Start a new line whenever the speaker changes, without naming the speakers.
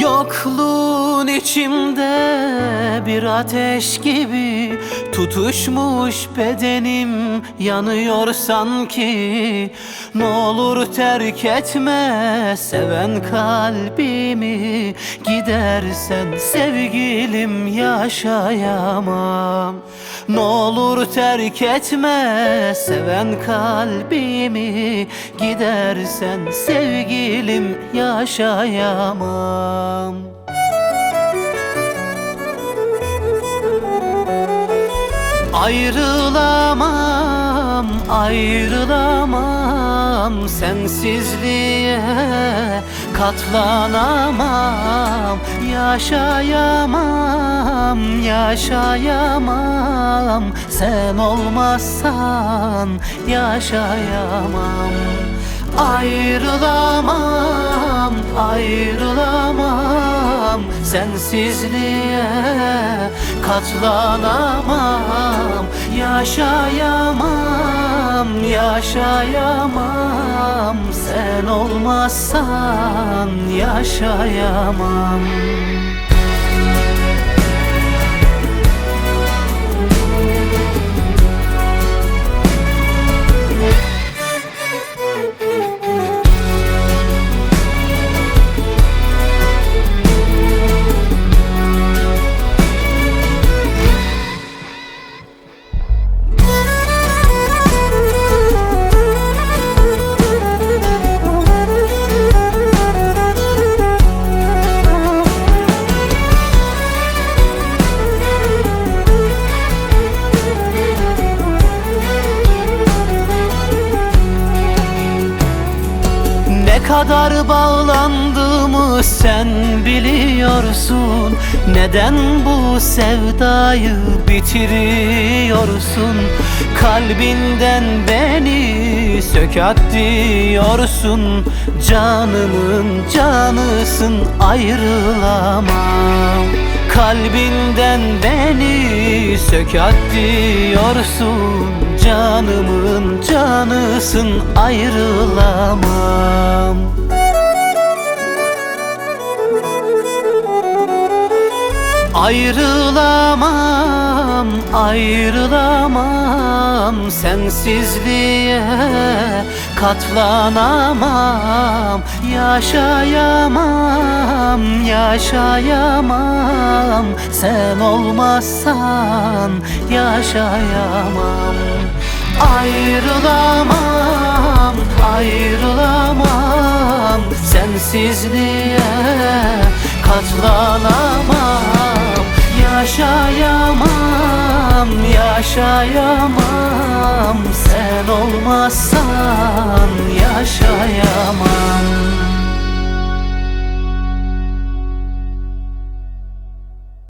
yokluğu içimde bir ateş gibi Tutuşmuş bedenim yanıyor sanki. Ne olur terk etme seven kalbimi Gidersen sevgilim yaşayamam. Ne olur terk etme seven kalbimi Gidersen sevgilim yaşayamam Ayrılamam, ayrılamam Sensizliğe katlanamam Yaşayamam, yaşayamam. Sen olmazsan yaşayamam. Ayrılamam, ayrılamam Sensizliğe katlanamam Yaşayamam, yaşayamam. Sen olmazsan yaşayamam kadar bağlandığımı sen biliyorsun. Neden bu sevdayı bitiriyorsun? Kalbinden beni sökat diyorsun. Canımın canısın ayrılamam Kalbinden beni sökat diyorsun. Canımın canısın ayrılamam Ayrılamam, ayrılamam Sensizliğe katlanamam Yaşayamam, yaşayamam. Sen olmazsan yaşayamam. Ayrılamam, ayrılamam Sensizliğe katlanamam. Yaşayamam, yaşayamam. Sen olmazsan yaşayamam